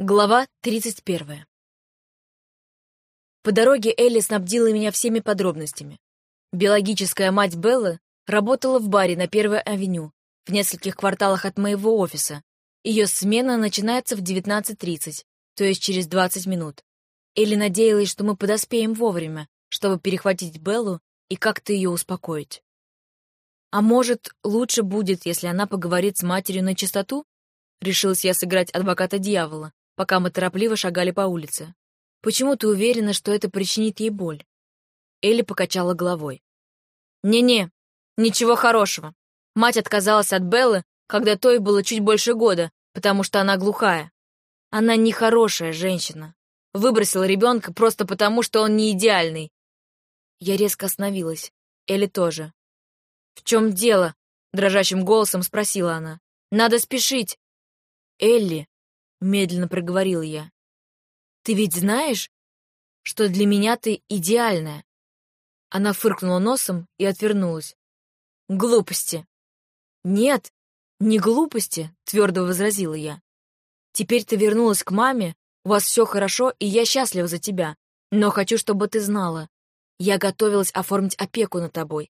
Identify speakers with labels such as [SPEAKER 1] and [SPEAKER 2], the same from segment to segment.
[SPEAKER 1] Глава 31. По дороге Элли снабдила меня всеми подробностями. Биологическая мать Беллы работала в баре на Первой авеню, в нескольких кварталах от моего офиса. Ее смена начинается в 19.30, то есть через 20 минут. Элли надеялась, что мы подоспеем вовремя, чтобы перехватить Беллу и как-то ее успокоить. А может, лучше будет, если она поговорит с матерью на чистоту? Решилась я сыграть адвоката дьявола пока мы торопливо шагали по улице. «Почему ты уверена, что это причинит ей боль?» Элли покачала головой. «Не-не, ничего хорошего. Мать отказалась от Беллы, когда той было чуть больше года, потому что она глухая. Она нехорошая женщина. Выбросила ребенка просто потому, что он не идеальный. Я резко остановилась. Элли тоже. «В чем дело?» — дрожащим голосом спросила она. «Надо спешить!» «Элли!» — медленно проговорил я. «Ты ведь знаешь, что для меня ты идеальная?» Она фыркнула носом и отвернулась. «Глупости!» «Нет, не глупости», — твердо возразила я. «Теперь ты вернулась к маме, у вас все хорошо, и я счастлива за тебя. Но хочу, чтобы ты знала. Я готовилась оформить опеку над тобой.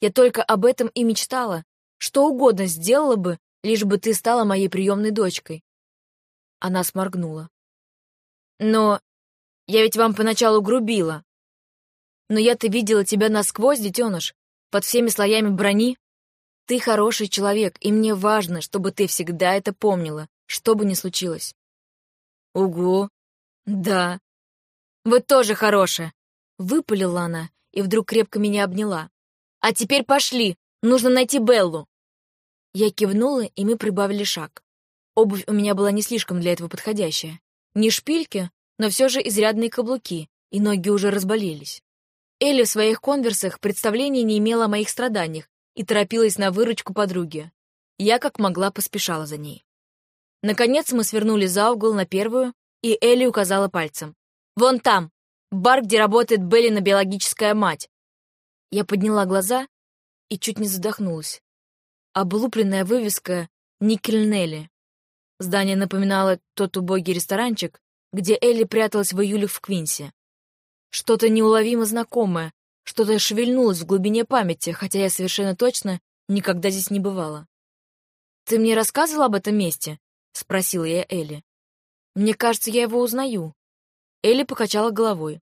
[SPEAKER 1] Я только об этом и мечтала. Что угодно сделала бы, лишь бы ты стала моей приемной дочкой. Она сморгнула. «Но я ведь вам поначалу грубила. Но я-то видела тебя насквозь, детеныш, под всеми слоями брони. Ты хороший человек, и мне важно, чтобы ты всегда это помнила, что бы ни случилось». «Угу, да. Вы тоже хорошая», — выпалила она и вдруг крепко меня обняла. «А теперь пошли, нужно найти Беллу». Я кивнула, и мы прибавили шаг. Обувь у меня была не слишком для этого подходящая. Не шпильки, но все же изрядные каблуки, и ноги уже разболелись. Элли в своих конверсах представления не имела о моих страданиях и торопилась на выручку подруги. Я как могла поспешала за ней. Наконец мы свернули за угол на первую, и Элли указала пальцем. «Вон там! Бар, где работает Беллина биологическая мать!» Я подняла глаза и чуть не задохнулась. Облупленная вывеска «Никельнелли». Здание напоминало тот убогий ресторанчик, где Элли пряталась в июле в Квинсе. Что-то неуловимо знакомое, что-то шевельнулось в глубине памяти, хотя я совершенно точно никогда здесь не бывала. «Ты мне рассказывала об этом месте?» — спросила я Элли. «Мне кажется, я его узнаю». Элли покачала головой.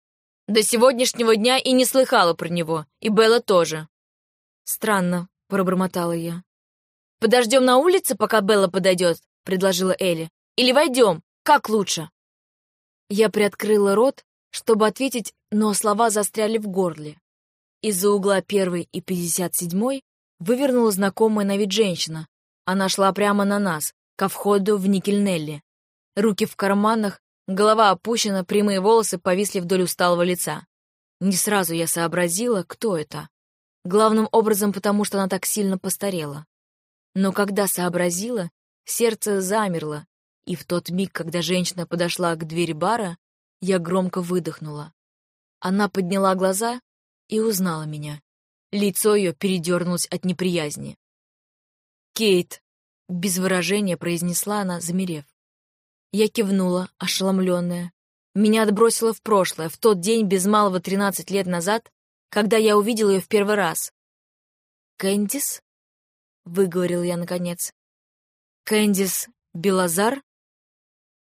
[SPEAKER 1] «До сегодняшнего дня и не слыхала про него, и Белла тоже». «Странно», — пробормотала я. «Подождем на улице, пока Белла подойдет, — предложила Элли. «Или войдем? Как лучше?» Я приоткрыла рот, чтобы ответить, но слова застряли в горле. Из-за угла первой и пятьдесят седьмой вывернула знакомая на вид женщина. Она шла прямо на нас, ко входу в Никельнелли. Руки в карманах, голова опущена, прямые волосы повисли вдоль усталого лица. Не сразу я сообразила, кто это. Главным образом потому, что она так сильно постарела. Но когда сообразила, Сердце замерло, и в тот миг, когда женщина подошла к двери бара, я громко выдохнула. Она подняла глаза и узнала меня. Лицо ее передернулось от неприязни. «Кейт!» — без выражения произнесла она, замерев. Я кивнула, ошеломленная. Меня отбросило в прошлое, в тот день без малого тринадцать лет назад, когда я увидела ее в первый раз. «Кэндис?» — выговорил я наконец. Кэндис Белазар,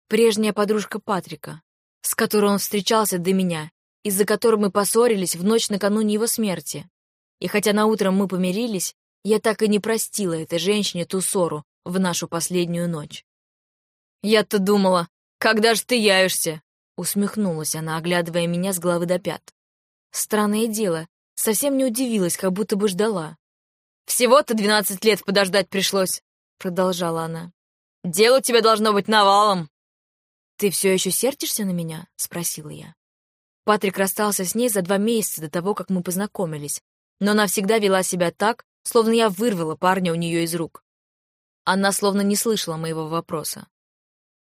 [SPEAKER 1] прежняя подружка Патрика, с которой он встречался до меня, из-за которой мы поссорились в ночь накануне его смерти. И хотя на утром мы помирились, я так и не простила этой женщине ту ссору в нашу последнюю ночь. «Я-то думала, когда ж ты явишься?» Усмехнулась она, оглядывая меня с головы до пят. Странное дело, совсем не удивилась, как будто бы ждала. «Всего-то двенадцать лет подождать пришлось. — продолжала она. «Дело у тебя должно быть навалом!» «Ты все еще сердишься на меня?» — спросила я. Патрик расстался с ней за два месяца до того, как мы познакомились, но она всегда вела себя так, словно я вырвала парня у нее из рук. Она словно не слышала моего вопроса.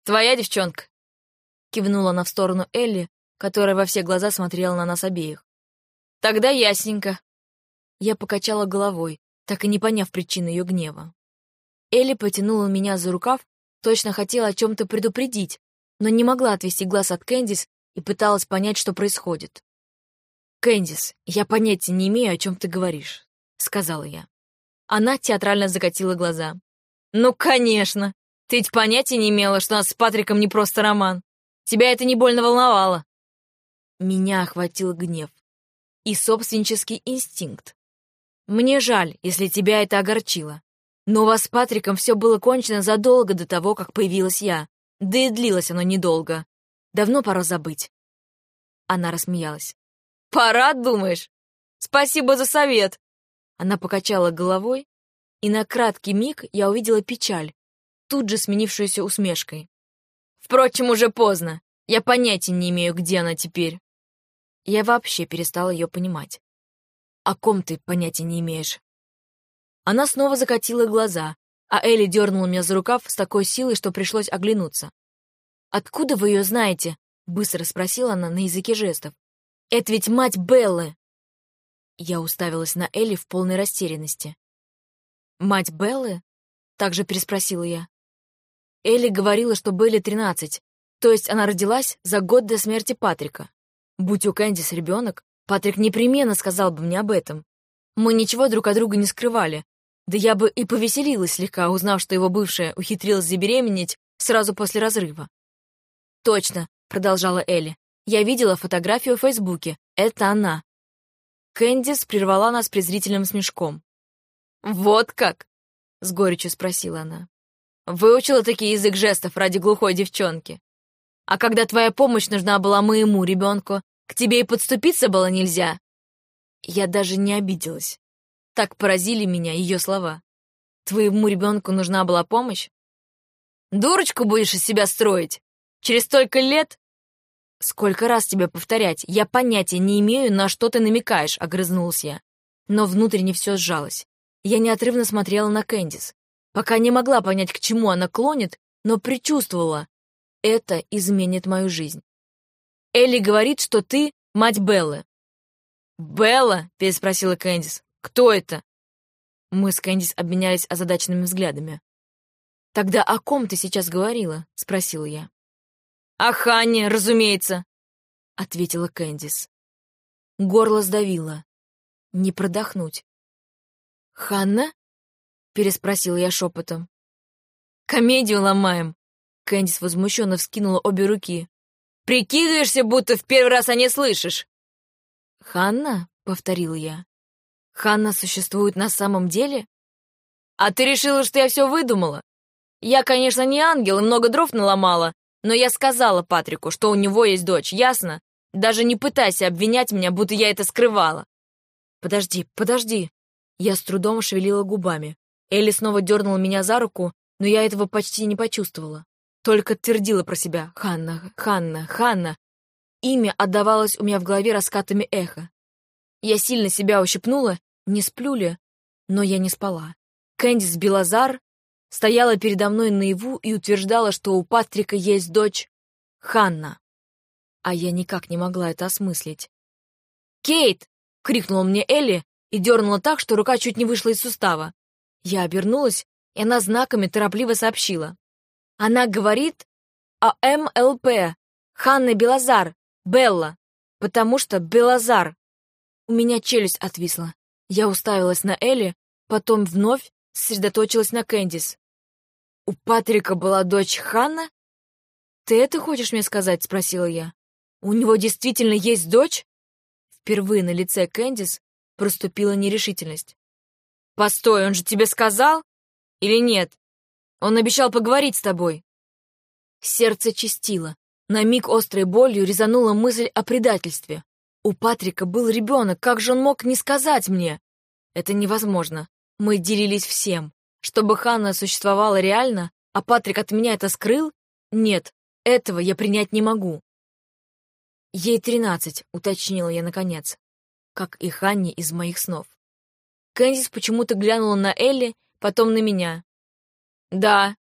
[SPEAKER 1] «Твоя девчонка?» — кивнула она в сторону Элли, которая во все глаза смотрела на нас обеих. «Тогда ясненько». Я покачала головой, так и не поняв причины ее гнева. Элли потянула меня за рукав, точно хотела о чем-то предупредить, но не могла отвести глаз от Кэндис и пыталась понять, что происходит. «Кэндис, я понятия не имею, о чем ты говоришь», — сказала я. Она театрально закатила глаза. «Ну, конечно! Ты ведь понятия не имела, что у нас с Патриком не просто роман. Тебя это не больно волновало». Меня охватил гнев и собственнический инстинкт. Мне жаль, если тебя это огорчило. Но у вас с Патриком все было кончено задолго до того, как появилась я. Да и длилось оно недолго. Давно пора забыть. Она рассмеялась. «Пора, думаешь? Спасибо за совет!» Она покачала головой, и на краткий миг я увидела печаль, тут же сменившуюся усмешкой. «Впрочем, уже поздно. Я понятия не имею, где она теперь». Я вообще перестала ее понимать. «О ком ты понятия не имеешь?» Она снова закатила глаза, а Элли дернула меня за рукав с такой силой, что пришлось оглянуться. «Откуда вы ее знаете?» — быстро спросила она на языке жестов. «Это ведь мать Беллы!» Я уставилась на Элли в полной растерянности. «Мать Беллы?» — также переспросила я. Элли говорила, что Белле тринадцать, то есть она родилась за год до смерти Патрика. Будь у Кэндис ребенок, Патрик непременно сказал бы мне об этом. Мы ничего друг от друга не скрывали, да я бы и повеселилась слегка, узнав, что его бывшая ухитрилась забеременеть сразу после разрыва. «Точно», — продолжала Элли. «Я видела фотографию в Фейсбуке. Это она». Кэндис прервала нас презрительным смешком. «Вот как?» — с горечью спросила она. «Выучила такие язык жестов ради глухой девчонки. А когда твоя помощь нужна была моему ребенку, к тебе и подступиться было нельзя». Я даже не обиделась. Так поразили меня ее слова. Твоему ребенку нужна была помощь? Дурочку будешь из себя строить? Через столько лет? Сколько раз тебе повторять? Я понятия не имею, на что ты намекаешь, огрызнулся я. Но внутренне все сжалось. Я неотрывно смотрела на Кэндис. Пока не могла понять, к чему она клонит, но предчувствовала. Это изменит мою жизнь. Элли говорит, что ты мать Беллы. «Белла?» — переспросила Кэндис. Кто это?» Мы с Кэндис обменялись озадаченными взглядами. «Тогда о ком ты сейчас говорила?» — спросила я. «О Ханне, разумеется», — ответила Кэндис. Горло сдавило. Не продохнуть. «Ханна?» — переспросила я шепотом. «Комедию ломаем!» Кэндис возмущенно вскинула обе руки. «Прикидываешься, будто в первый раз о ней слышишь!» «Ханна?» — повторил я. Ханна существует на самом деле? А ты решила, что я все выдумала? Я, конечно, не ангел и много дров наломала, но я сказала Патрику, что у него есть дочь, ясно? Даже не пытайся обвинять меня, будто я это скрывала. Подожди, подожди. Я с трудом шевелила губами. Элли снова дернула меня за руку, но я этого почти не почувствовала. Только твердила про себя «Ханна, Ханна, Ханна». Имя отдавалось у меня в голове раскатами эха. Я сильно себя ущипнула, не сплю ли, но я не спала. Кэндис Белазар стояла передо мной наяву и утверждала, что у Патрика есть дочь Ханна. А я никак не могла это осмыслить. «Кейт!» — крикнула мне Элли и дернула так, что рука чуть не вышла из сустава. Я обернулась, и она знаками торопливо сообщила. Она говорит о МЛП, Ханна Белазар, Белла, потому что Белазар у меня челюсть отвисла. Я уставилась на Элли, потом вновь сосредоточилась на Кэндис. «У Патрика была дочь Ханна?» «Ты это хочешь мне сказать?» — спросила я. «У него действительно есть дочь?» Впервые на лице Кэндис проступила нерешительность. «Постой, он же тебе сказал? Или нет? Он обещал поговорить с тобой». Сердце чистило. На миг острой болью резанула мысль о предательстве. У Патрика был ребенок, как же он мог не сказать мне? Это невозможно. Мы делились всем. Чтобы Ханна существовала реально, а Патрик от меня это скрыл? Нет, этого я принять не могу. Ей тринадцать, уточнила я наконец, как и Ханне из моих снов. Кэнсис почему-то глянула на Элли, потом на меня. «Да.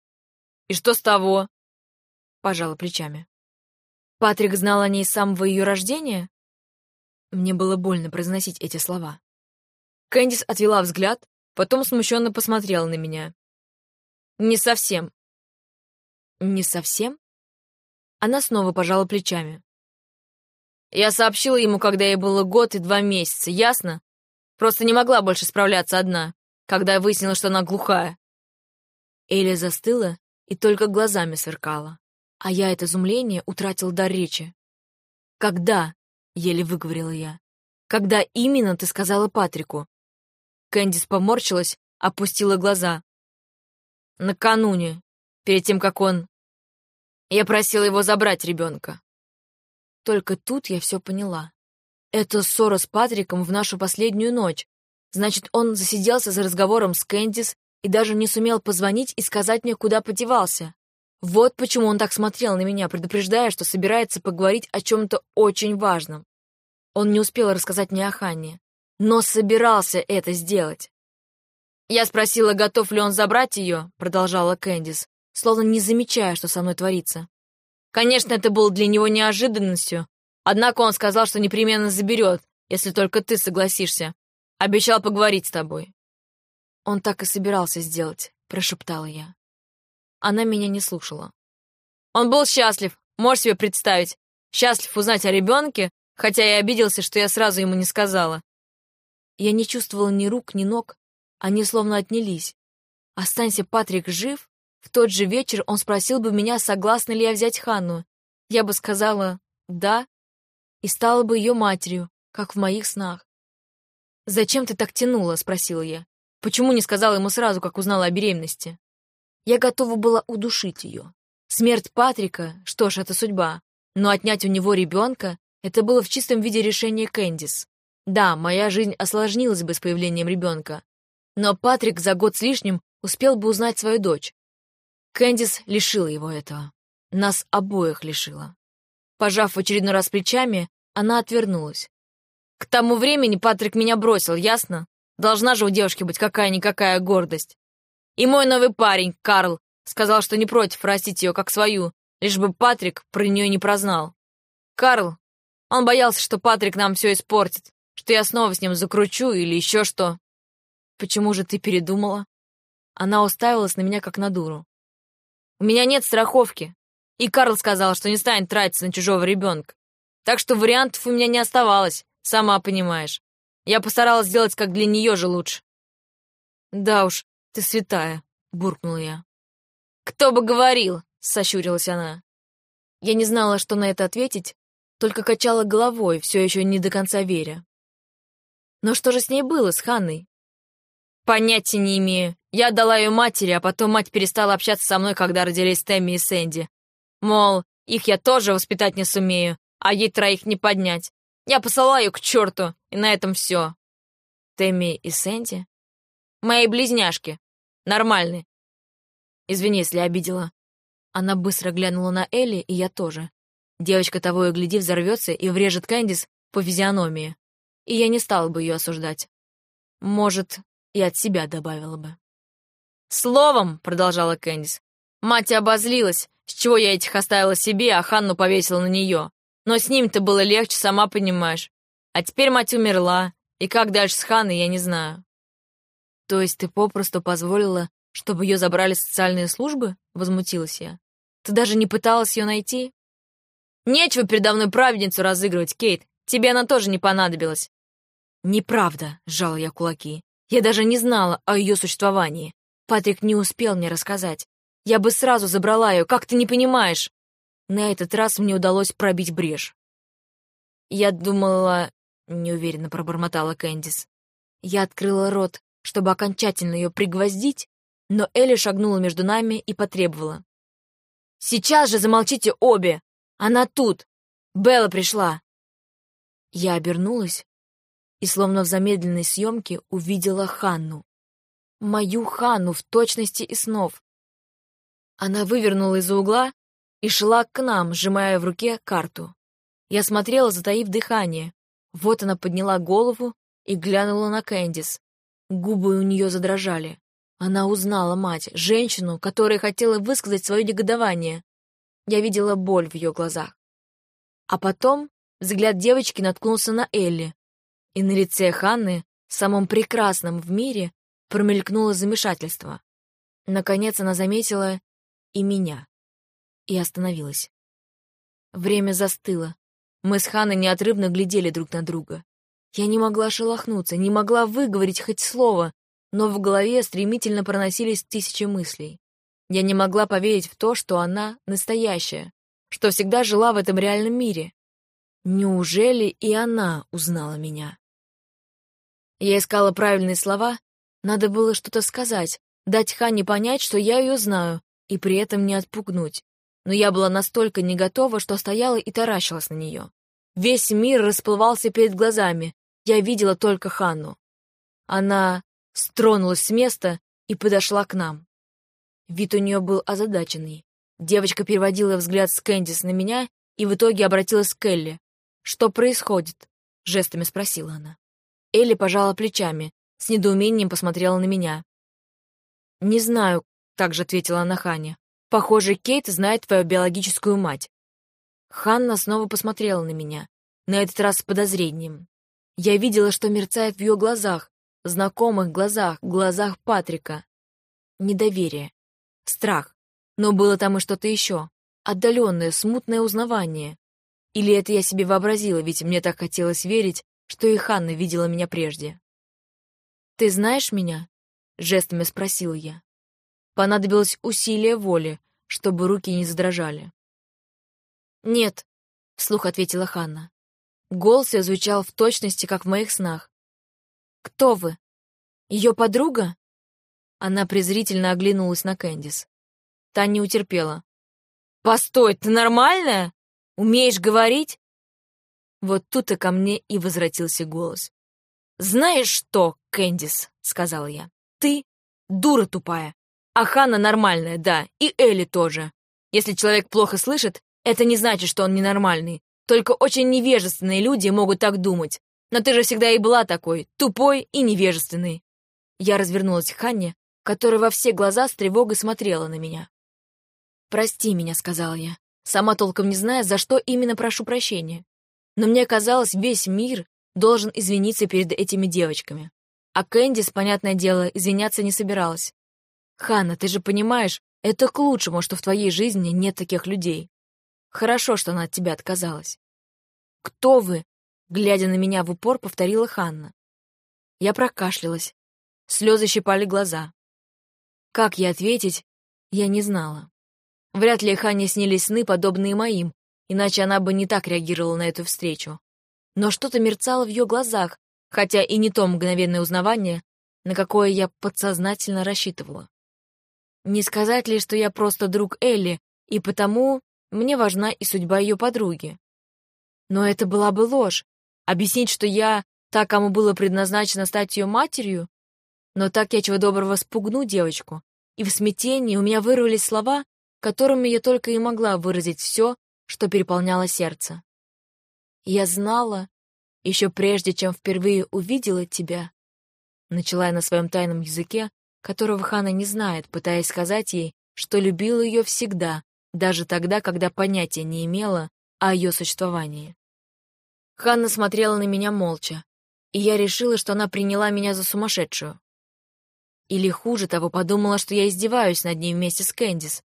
[SPEAKER 1] И что с того?» Пожала плечами. Патрик знал о ней с самого ее рождения? Мне было больно произносить эти слова. Кэндис отвела взгляд, потом смущенно посмотрела на меня. «Не совсем». «Не совсем?» Она снова пожала плечами. Я сообщила ему, когда ей было год и два месяца, ясно? Просто не могла больше справляться одна, когда я выяснила, что она глухая. Эля застыла и только глазами сверкала, а я от изумления утратил дар речи. «Когда?» — еле выговорила я. «Когда именно ты сказала Патрику?» Кэндис поморщилась, опустила глаза. «Накануне, перед тем, как он...» Я просила его забрать ребенка. Только тут я все поняла. Это ссора с Патриком в нашу последнюю ночь. Значит, он засиделся за разговором с Кэндис и даже не сумел позвонить и сказать мне, куда подевался. Вот почему он так смотрел на меня, предупреждая, что собирается поговорить о чем-то очень важном. Он не успел рассказать мне о Ханне, но собирался это сделать. «Я спросила, готов ли он забрать ее», — продолжала Кэндис, словно не замечая, что со мной творится. Конечно, это было для него неожиданностью, однако он сказал, что непременно заберет, если только ты согласишься. Обещал поговорить с тобой. Он так и собирался сделать, прошептала я. Она меня не слушала. Он был счастлив, можешь себе представить. Счастлив узнать о ребенке, хотя и обиделся, что я сразу ему не сказала. Я не чувствовала ни рук, ни ног, они словно отнялись. Останься Патрик жив, в тот же вечер он спросил бы меня, согласна ли я взять Ханну. Я бы сказала «да» и стала бы ее матерью, как в моих снах. «Зачем ты так тянула?» — спросила я. «Почему не сказала ему сразу, как узнала о беременности?» Я готова была удушить ее. Смерть Патрика, что ж, это судьба. Но отнять у него ребенка — это было в чистом виде решение Кэндис. Да, моя жизнь осложнилась бы с появлением ребенка. Но Патрик за год с лишним успел бы узнать свою дочь. Кэндис лишила его этого. Нас обоих лишила. Пожав в очередной раз плечами, она отвернулась. К тому времени Патрик меня бросил, ясно? Должна же у девушки быть какая-никакая гордость. И мой новый парень, Карл, сказал, что не против растить ее как свою, лишь бы Патрик про нее не прознал. Карл, он боялся, что Патрик нам все испортит, что я снова с ним закручу или еще что. Почему же ты передумала? Она уставилась на меня, как на дуру. У меня нет страховки. И Карл сказал, что не станет тратиться на чужого ребенка. Так что вариантов у меня не оставалось, сама понимаешь. Я постаралась сделать как для нее же лучше. Да уж, ты святая, буркнула я. Кто бы говорил, сощурилась она. Я не знала, что на это ответить, только качала головой, все еще не до конца веря. Но что же с ней было, с Ханной? Понятия не имею. Я отдала ее матери, а потом мать перестала общаться со мной, когда родились Тэмми и Сэнди. Мол, их я тоже воспитать не сумею, а ей троих не поднять. Я посылала ее к черту, и на этом все. Тэмми и Сэнди? Мои близняшки. Нормальные. Извини, если обидела. Она быстро глянула на Элли, и я тоже. Девочка того и гляди взорвется и врежет Кэндис по физиономии. И я не стала бы ее осуждать. Может, и от себя добавила бы. «Словом», — продолжала Кэндис, — «мать обозлилась, с чего я этих оставила себе, а Ханну повесила на нее. Но с ним-то было легче, сама понимаешь. А теперь мать умерла, и как дальше с Ханной, я не знаю». «То есть ты попросту позволила, чтобы ее забрали социальные службы?» — возмутилась я. «Ты даже не пыталась ее найти?» «Нечего передо мной праведницу разыгрывать, Кейт. Тебе она тоже не понадобилась». «Неправда», — сжала я кулаки. Я даже не знала о ее существовании. Патрик не успел мне рассказать. Я бы сразу забрала ее, как ты не понимаешь? На этот раз мне удалось пробить брешь. Я думала... Неуверенно пробормотала Кэндис. Я открыла рот, чтобы окончательно ее пригвоздить, но Элли шагнула между нами и потребовала. «Сейчас же замолчите обе! Она тут! Белла пришла!» Я обернулась и, словно в замедленной съемке, увидела Ханну. Мою Ханну в точности и снов. Она вывернула из-за угла и шла к нам, сжимая в руке карту. Я смотрела, затаив дыхание. Вот она подняла голову и глянула на Кэндис. Губы у нее задрожали. Она узнала мать, женщину, которая хотела высказать свое негодование. Я видела боль в ее глазах. А потом взгляд девочки наткнулся на Элли, и на лице Ханны, самом прекрасном в мире, промелькнуло замешательство. Наконец она заметила и меня. И остановилась. Время застыло. Мы с Ханой неотрывно глядели друг на друга. Я не могла шелохнуться, не могла выговорить хоть слово, но в голове стремительно проносились тысячи мыслей. Я не могла поверить в то, что она настоящая, что всегда жила в этом реальном мире. Неужели и она узнала меня? Я искала правильные слова, надо было что-то сказать, дать Хане понять, что я ее знаю, и при этом не отпугнуть. Но я была настолько не готова, что стояла и таращилась на нее. Весь мир расплывался перед глазами, я видела только Ханну. Она стронулась с места и подошла к нам. Вид у нее был озадаченный. Девочка переводила взгляд с Кэндис на меня и в итоге обратилась к Элли. «Что происходит?» — жестами спросила она. Элли пожала плечами, с недоумением посмотрела на меня. «Не знаю», — также ответила она Хане. «Похоже, Кейт знает твою биологическую мать». Ханна снова посмотрела на меня, на этот раз с подозрением. Я видела, что мерцает в ее глазах, знакомых глазах, глазах Патрика. Недоверие. Страх. Но было там и что-то еще. Отдаленное, смутное узнавание. Или это я себе вообразила, ведь мне так хотелось верить, что и Ханна видела меня прежде. «Ты знаешь меня?» — жестами спросила я. Понадобилось усилие воли, чтобы руки не задрожали. «Нет», — вслух ответила Ханна. Голос ее звучал в точности, как в моих снах. «Кто вы? Ее подруга?» Она презрительно оглянулась на Кэндис. Та не утерпела. «Постой, ты нормальная? Умеешь говорить?» Вот тут и ко мне и возвратился голос. «Знаешь что, Кэндис?» — сказала я. «Ты дура тупая. А Ханна нормальная, да, и Элли тоже. Если человек плохо слышит, это не значит, что он ненормальный. Только очень невежественные люди могут так думать. Но ты же всегда и была такой, тупой и невежественной». Я развернулась к Ханне, которая во все глаза с тревогой смотрела на меня. «Прости меня», — сказала я, сама толком не зная, за что именно прошу прощения. Но мне казалось, весь мир должен извиниться перед этими девочками. А Кэндис, понятное дело, извиняться не собиралась. «Ханна, ты же понимаешь, это к лучшему, что в твоей жизни нет таких людей. Хорошо, что она от тебя отказалась». «Кто вы?» — глядя на меня в упор, повторила Ханна. Я прокашлялась. Слезы щипали глаза. Как ей ответить, я не знала. Вряд ли Хане снились сны, подобные моим, иначе она бы не так реагировала на эту встречу. Но что-то мерцало в ее глазах, хотя и не то мгновенное узнавание, на какое я подсознательно рассчитывала. Не сказать ли, что я просто друг Элли, и потому мне важна и судьба ее подруги. Но это была бы ложь. Объяснить, что я та, кому было предназначено стать ее матерью, но так я чего доброго спугну девочку, и в смятении у меня вырвались слова, которыми я только и могла выразить все, что переполняло сердце. «Я знала, еще прежде, чем впервые увидела тебя», начала я на своем тайном языке, которого Хана не знает, пытаясь сказать ей, что любила ее всегда, даже тогда, когда понятия не имела о ее существовании. Ханна смотрела на меня молча, и я решила, что она приняла меня за сумасшедшую. Или хуже того, подумала, что я издеваюсь над ней вместе с Кэндис.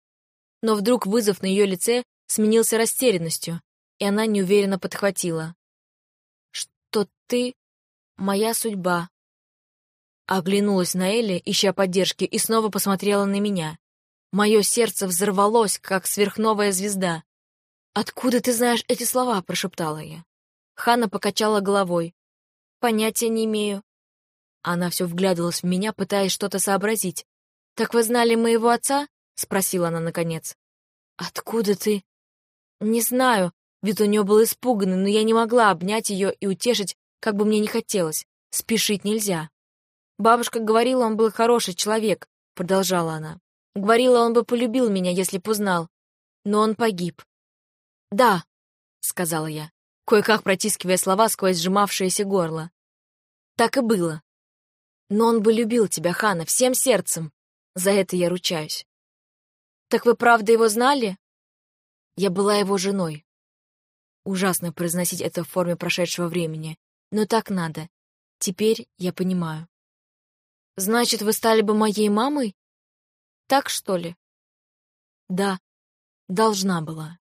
[SPEAKER 1] Но вдруг вызов на ее лице сменился растерянностью, и она неуверенно подхватила. «Что ты — моя судьба». Оглянулась на Элли, ища поддержки, и снова посмотрела на меня. Мое сердце взорвалось, как сверхновая звезда. «Откуда ты знаешь эти слова?» — прошептала я. Ханна покачала головой. «Понятия не имею. Она все вглядывалась в меня, пытаясь что-то сообразить. «Так вы знали моего отца?» — спросила она наконец. «Откуда ты?» «Не знаю». Вид у нее был испуганный, но я не могла обнять ее и утешить, как бы мне не хотелось. Спешить нельзя. «Бабушка говорила, он был хороший человек», — продолжала она. «Говорила, он бы полюбил меня, если б узнал. Но он погиб». «Да», — сказала я, кое-как протискивая слова сквозь сжимавшееся горло. «Так и было. Но он бы любил тебя, Хана, всем сердцем. За это я ручаюсь. Так вы правда его знали? Я была его женой. Ужасно произносить это в форме прошедшего времени, но так надо. Теперь я понимаю. Значит, вы стали бы моей мамой? Так, что ли? Да, должна была.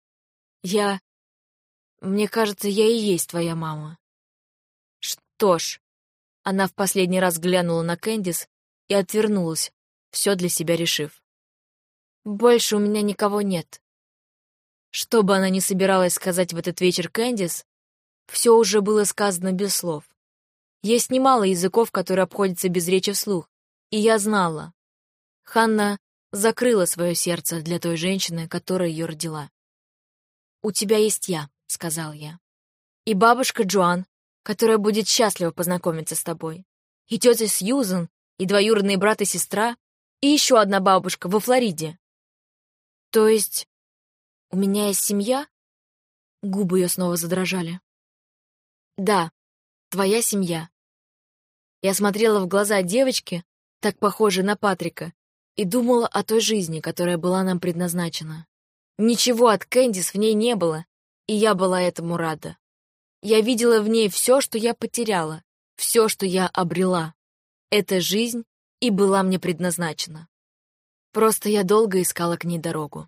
[SPEAKER 1] Я... Мне кажется, я и есть твоя мама. Что ж, она в последний раз глянула на Кэндис и отвернулась, все для себя решив. Больше у меня никого нет. Что бы она ни собиралась сказать в этот вечер Кэндис, все уже было сказано без слов. Есть немало языков, которые обходятся без речи вслух, и я знала. Ханна закрыла свое сердце для той женщины, которая ее родила. «У тебя есть я», — сказал я. «И бабушка Джоан, которая будет счастлива познакомиться с тобой. И тетя Сьюзен, и двоюродные брат и сестра, и еще одна бабушка во Флориде». «То есть у меня есть семья?» Губы ее снова задрожали. «Да, твоя семья». Я смотрела в глаза девочки, так похожей на Патрика, и думала о той жизни, которая была нам предназначена. Ничего от Кэндис в ней не было, и я была этому рада. Я видела в ней все, что я потеряла, все, что я обрела. Эта жизнь и была мне предназначена. Просто я долго искала к ней дорогу.